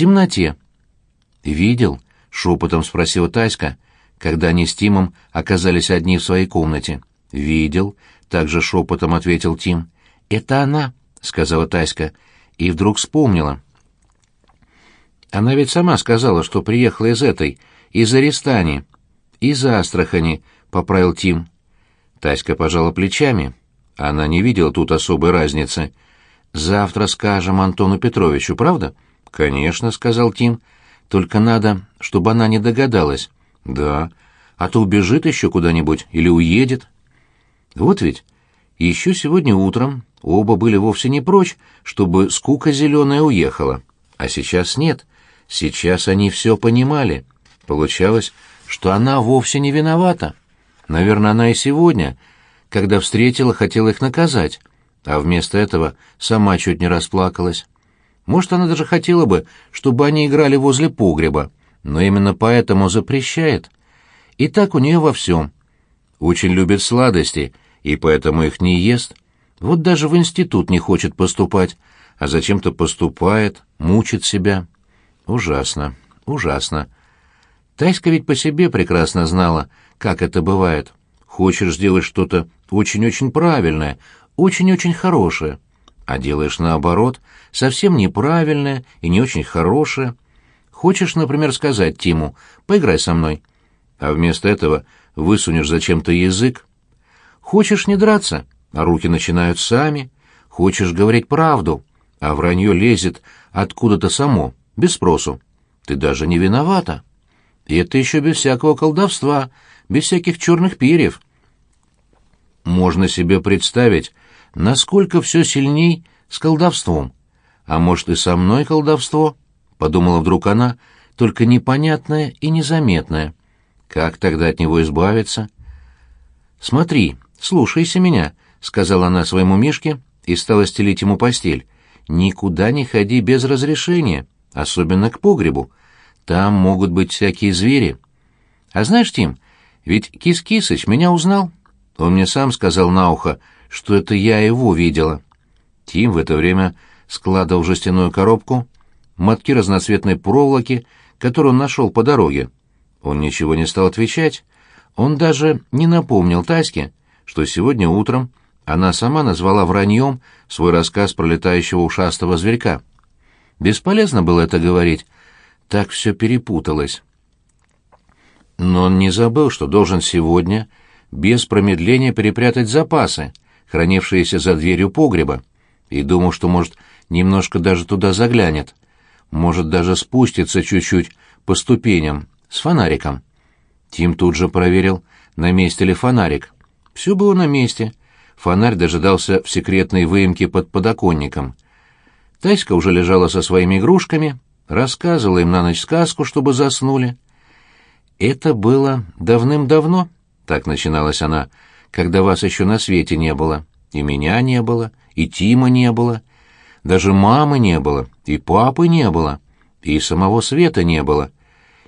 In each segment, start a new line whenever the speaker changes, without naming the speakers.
темноте. «Видел?» — шепотом спросила Таська, когда они с Тимом оказались одни в своей комнате. «Видел», — также шепотом ответил Тим. «Это она», — сказала Таська, и вдруг вспомнила. Она ведь сама сказала, что приехала из этой, из Арестани, из Астрахани, — поправил Тим. Таська пожала плечами. Она не видела тут особой разницы. «Завтра скажем Антону Петровичу, правда?» «Конечно», — сказал Тим. «Только надо, чтобы она не догадалась». «Да. А то убежит еще куда-нибудь или уедет». «Вот ведь. Еще сегодня утром оба были вовсе не прочь, чтобы скука зеленая уехала. А сейчас нет. Сейчас они все понимали. Получалось, что она вовсе не виновата. Наверное, она и сегодня, когда встретила, хотела их наказать, а вместо этого сама чуть не расплакалась. Может, она даже хотела бы, чтобы они играли возле погреба, но именно поэтому запрещает. И так у нее во всем. Очень любит сладости, и поэтому их не ест. Вот даже в институт не хочет поступать, а зачем-то поступает, мучит себя. Ужасно, ужасно. Тайска ведь по себе прекрасно знала, как это бывает. Хочешь сделать что-то очень-очень правильное, очень-очень хорошее, а делаешь наоборот, совсем неправильное и не очень хорошее. Хочешь, например, сказать Тиму «поиграй со мной», а вместо этого высунешь зачем-то язык. Хочешь не драться, а руки начинают сами. Хочешь говорить правду, а вранье лезет откуда-то само, без спросу. Ты даже не виновата. И это еще без всякого колдовства, без всяких черных перьев. Можно себе представить, насколько все сильней с колдовством. А может, и со мной колдовство? Подумала вдруг она, только непонятное и незаметное. Как тогда от него избавиться? Смотри, слушайся меня, сказала она своему Мишке и стала стелить ему постель. Никуда не ходи без разрешения, особенно к погребу. Там могут быть всякие звери. А знаешь, Тим, ведь Кис-Кисыч меня узнал. Он мне сам сказал на ухо, что это я его видела. Тим в это время складывал в жестяную коробку мотки разноцветной проволоки, которую он нашел по дороге. Он ничего не стал отвечать. Он даже не напомнил Таське, что сегодня утром она сама назвала враньем свой рассказ про летающего ушастого зверька. Бесполезно было это говорить, так все перепуталось. Но он не забыл, что должен сегодня без промедления перепрятать запасы, хранившиеся за дверью погреба, и думал, что, может, немножко даже туда заглянет, может, даже спустится чуть-чуть по ступеням с фонариком. Тим тут же проверил, на месте ли фонарик. Все было на месте. Фонарь дожидался в секретной выемке под подоконником. Таська уже лежала со своими игрушками, рассказывала им на ночь сказку, чтобы заснули. Это было давным-давно, так начиналась она, когда вас еще на свете не было, и меня не было, и Тима не было, даже мамы не было, и папы не было, и самого света не было.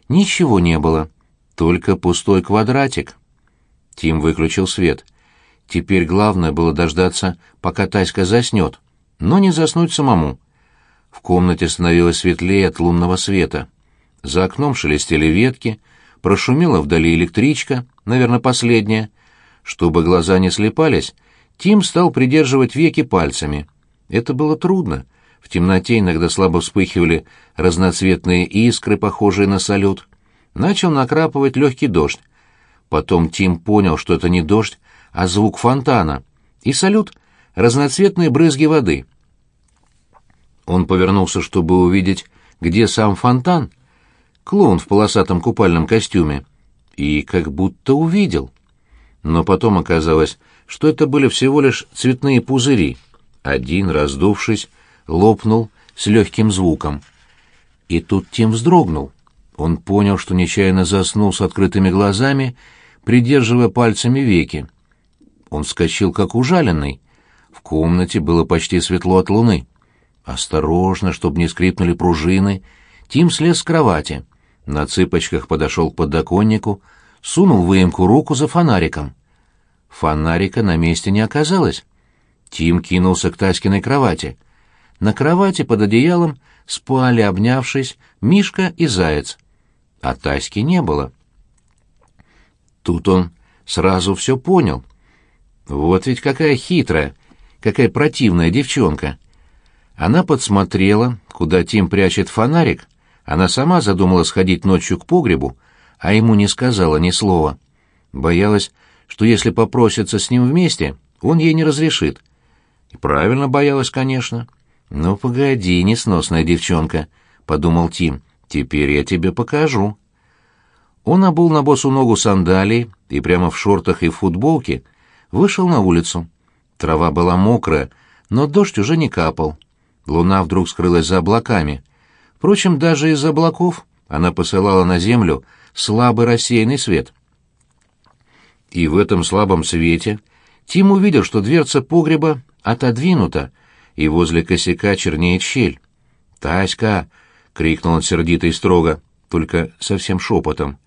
Ничего не было, только пустой квадратик. Тим выключил свет. Теперь главное было дождаться, пока Таська заснет, но не заснуть самому. В комнате становилось светлее от лунного света. За окном шелестели ветки, прошумела вдали электричка, наверное, последняя. Чтобы глаза не слепались, Тим стал придерживать веки пальцами. Это было трудно. В темноте иногда слабо вспыхивали разноцветные искры, похожие на салют. Начал накрапывать легкий дождь. Потом Тим понял, что это не дождь, а звук фонтана. И салют — разноцветные брызги воды. Он повернулся, чтобы увидеть, где сам фонтан. Клоун в полосатом купальном костюме. И как будто увидел. Но потом оказалось, что это были всего лишь цветные пузыри — один, раздувшись, лопнул с легким звуком. И тут Тим вздрогнул. Он понял, что нечаянно заснул с открытыми глазами, придерживая пальцами веки. Он вскочил, как ужаленный. В комнате было почти светло от луны. Осторожно, чтобы не скрипнули пружины, Тим слез с кровати. На цыпочках подошел к подоконнику, сунул выемку руку за фонариком. Фонарика на месте не оказалось. Тим кинулся к Таськиной кровати. На кровати под одеялом спали, обнявшись, Мишка и Заяц. А Таськи не было. Тут он сразу все понял. Вот ведь какая хитрая, какая противная девчонка. Она подсмотрела, куда Тим прячет фонарик. Она сама задумала сходить ночью к погребу, а ему не сказала ни слова. Боялась, что если попросится с ним вместе, он ей не разрешит. И правильно боялась, конечно. «Ну, погоди, несносная девчонка», — подумал Тим. «Теперь я тебе покажу». Он обул на босу ногу сандалии и прямо в шортах и в футболке вышел на улицу. Трава была мокрая, но дождь уже не капал. Луна вдруг скрылась за облаками. Впрочем, даже из облаков она посылала на землю слабый рассеянный свет. И в этом слабом свете Тим увидел, что дверца погреба отодвинута, и возле косяка чернеет щель. «Таська!» — крикнул он сердито и строго, только совсем шепотом.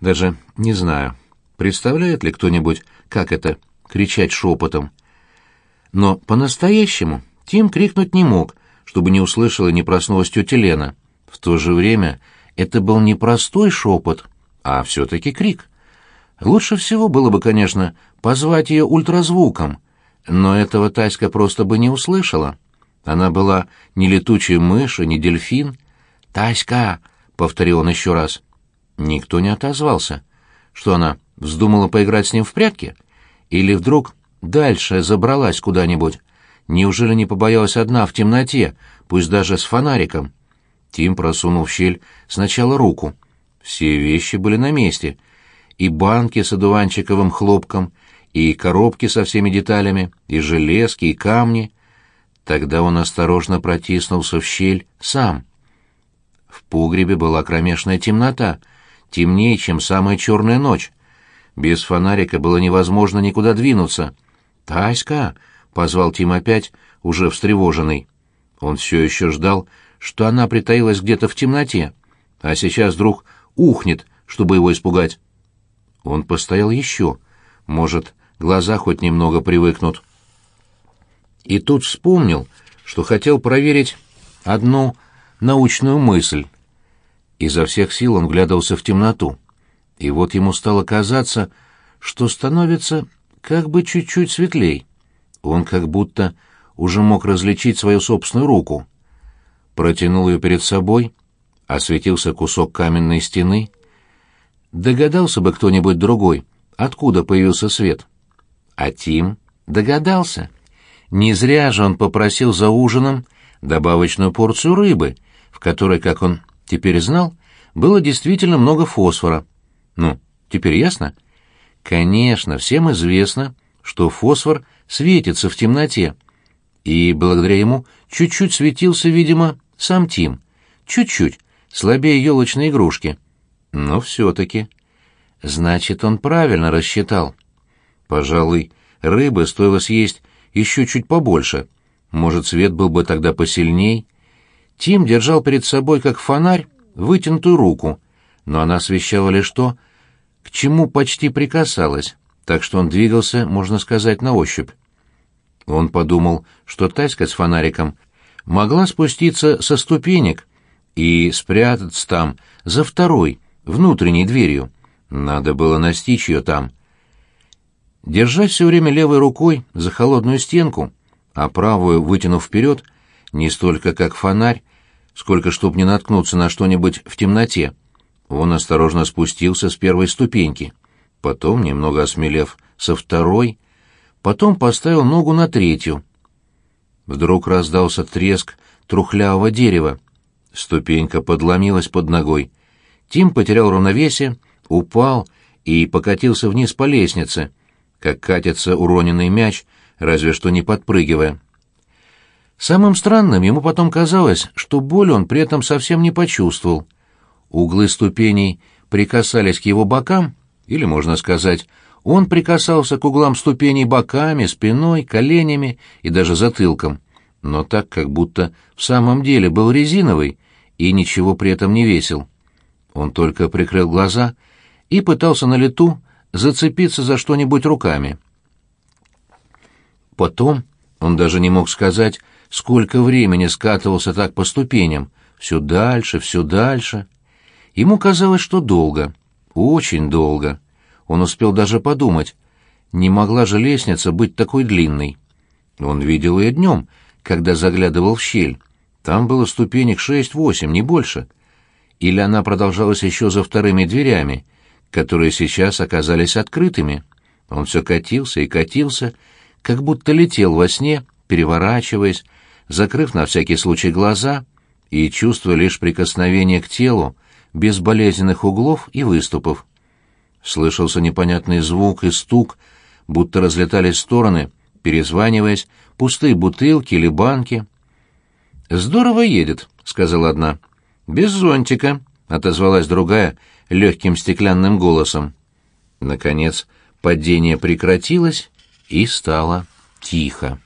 Даже не знаю, представляет ли кто-нибудь, как это — кричать шепотом. Но по-настоящему Тим крикнуть не мог, чтобы не услышала и не проснулась тетя Лена. В то же время это был не простой шепот, а все-таки крик. Лучше всего было бы, конечно, позвать ее ультразвуком, но этого Таська просто бы не услышала. Она была не летучая мышь, не дельфин. «Таська!» — повторил он еще раз. Никто не отозвался. Что она, вздумала поиграть с ним в прятки? Или вдруг дальше забралась куда-нибудь? Неужели не побоялась одна в темноте, пусть даже с фонариком? Тим просунул в щель сначала руку. Все вещи были на месте. И банки с одуванчиковым хлопком, и коробки со всеми деталями, и железки, и камни. Тогда он осторожно протиснулся в щель сам. В погребе была кромешная темнота — темнее, чем самая черная ночь. Без фонарика было невозможно никуда двинуться. «Таська!» — позвал Тим опять, уже встревоженный. Он все еще ждал, что она притаилась где-то в темноте, а сейчас вдруг ухнет, чтобы его испугать. Он постоял еще. Может, глаза хоть немного привыкнут. И тут вспомнил, что хотел проверить одну научную мысль. Изо всех сил он вглядывался в темноту. И вот ему стало казаться, что становится как бы чуть-чуть светлей. Он как будто уже мог различить свою собственную руку. Протянул ее перед собой, осветился кусок каменной стены. Догадался бы кто-нибудь другой, откуда появился свет. А Тим догадался. Не зря же он попросил за ужином добавочную порцию рыбы, в которой, как он теперь знал, было действительно много фосфора. Ну, теперь ясно? Конечно, всем известно, что фосфор светится в темноте. И благодаря ему чуть-чуть светился, видимо, сам Тим. Чуть-чуть, слабее елочной игрушки. Но все-таки. Значит, он правильно рассчитал. Пожалуй, рыбы стоило съесть еще чуть побольше. Может, свет был бы тогда посильней. Тим держал перед собой, как фонарь, вытянутую руку, но она освещала лишь то, к чему почти прикасалась, так что он двигался, можно сказать, на ощупь. Он подумал, что Таська с фонариком могла спуститься со ступенек и спрятаться там, за второй, внутренней дверью. Надо было настичь ее там. Держась все время левой рукой за холодную стенку, а правую вытянув вперед, не столько как фонарь, сколько чтоб не наткнуться на что-нибудь в темноте. Он осторожно спустился с первой ступеньки, потом, немного осмелев, со второй, потом поставил ногу на третью. Вдруг раздался треск трухлявого дерева. Ступенька подломилась под ногой. Тим потерял равновесие, упал и покатился вниз по лестнице, как катится уроненный мяч, разве что не подпрыгивая. Самым странным ему потом казалось, что боль он при этом совсем не почувствовал. Углы ступеней прикасались к его бокам, или, можно сказать, он прикасался к углам ступеней боками, спиной, коленями и даже затылком, но так, как будто в самом деле был резиновый и ничего при этом не весил. Он только прикрыл глаза и пытался на лету зацепиться за что-нибудь руками. Потом он даже не мог сказать, сколько времени скатывался так по ступеням, все дальше, все дальше. Ему казалось, что долго, очень долго. Он успел даже подумать, не могла же лестница быть такой длинной. Он видел ее днем, когда заглядывал в щель. Там было ступенек шесть-восемь, не больше. Или она продолжалась еще за вторыми дверями, которые сейчас оказались открытыми. Он все катился и катился, как будто летел во сне, переворачиваясь, закрыв на всякий случай глаза и чувствуя лишь прикосновение к телу, без болезненных углов и выступов. Слышался непонятный звук и стук, будто разлетались стороны, перезваниваясь, пустые бутылки или банки. «Здорово едет», — сказала одна. «Без зонтика», — отозвалась другая легким стеклянным голосом. Наконец, падение прекратилось и стало тихо.